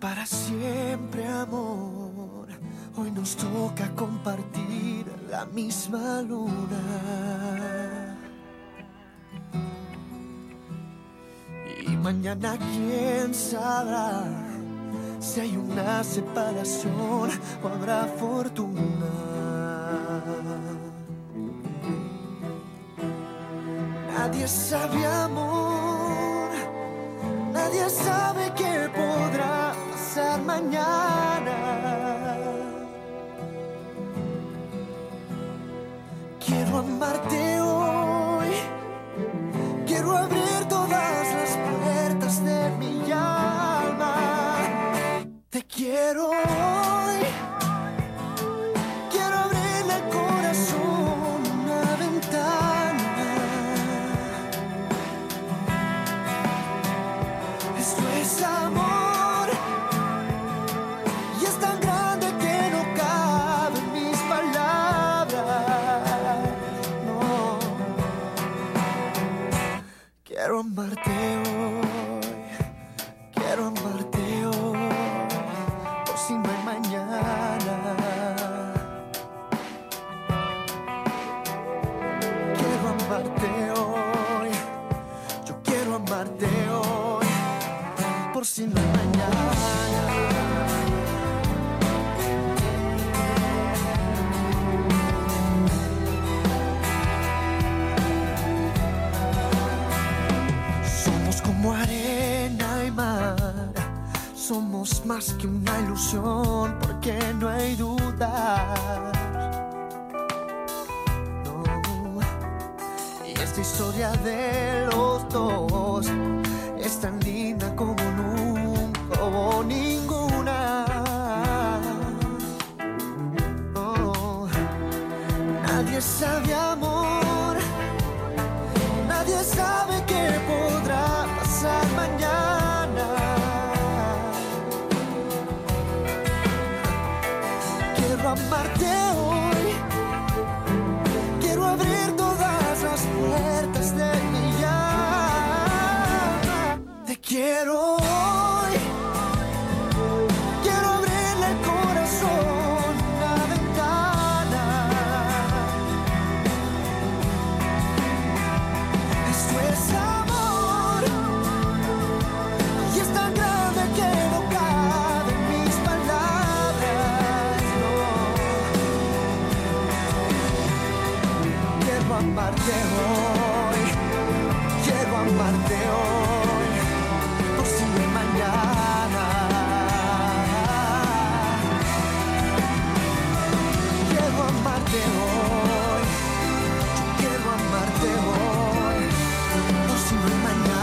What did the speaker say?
para siempre, amor. Hoy nos toca compartir la misma luna. Y mañana quién sabrá si hay una separación o habrá fortuna. Nadie sabe amor, nadie sabe pasar Quiero amarte hoy, quiero abrir todas las puertas de mi alma. Te quiero hoy, quiero abrirle al corazón una ventana. Esto es amor amarte hoy, quiero amarte hoy, por si no hay mañana. Quiero amarte hoy, yo quiero amarte hoy, por si no hay mañana. Somos más que una ilusión porque no hay duda. Y esta historia de los dos es tan linda como nunca hubo ninguna. Nadie sabe Quiero amarte hoy. Quiero abrir amarte hoy, quiero amarte hoy, posible mañana. Quiero amarte hoy, quiero amarte hoy, por si posible mañana.